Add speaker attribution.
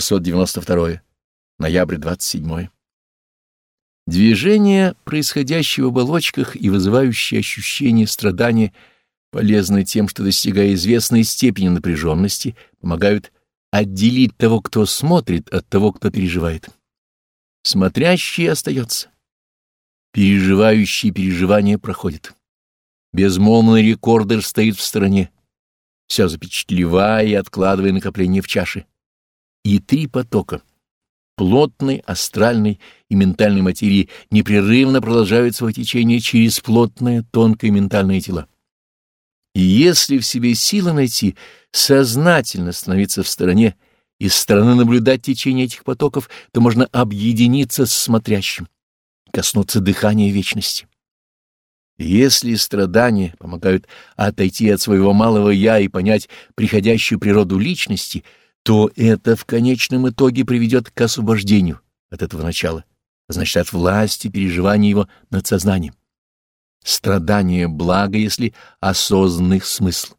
Speaker 1: 692. Ноябрь 27. Движение, происходящее в оболочках и вызывающее ощущение страдания, полезны тем, что, достигая известной степени напряженности, помогают отделить того, кто смотрит, от того, кто переживает. Смотрящий остается. Переживающий переживания проходит. Безмолвный рекордер стоит в стороне, все запечатлевая и откладывая накопление в чаше. И три потока — плотной, астральной и ментальной материи — непрерывно продолжают свое течение через плотное, тонкое ментальное тела. И если в себе силы найти, сознательно становиться в стороне и с стороны наблюдать течение этих потоков, то можно объединиться с смотрящим, коснуться дыхания вечности. Если страдания помогают отойти от своего малого «я» и понять приходящую природу личности, то это в конечном итоге приведет к освобождению от этого начала, значит, от власти переживания его над сознанием. Страдание — благо, если осознанный смысл.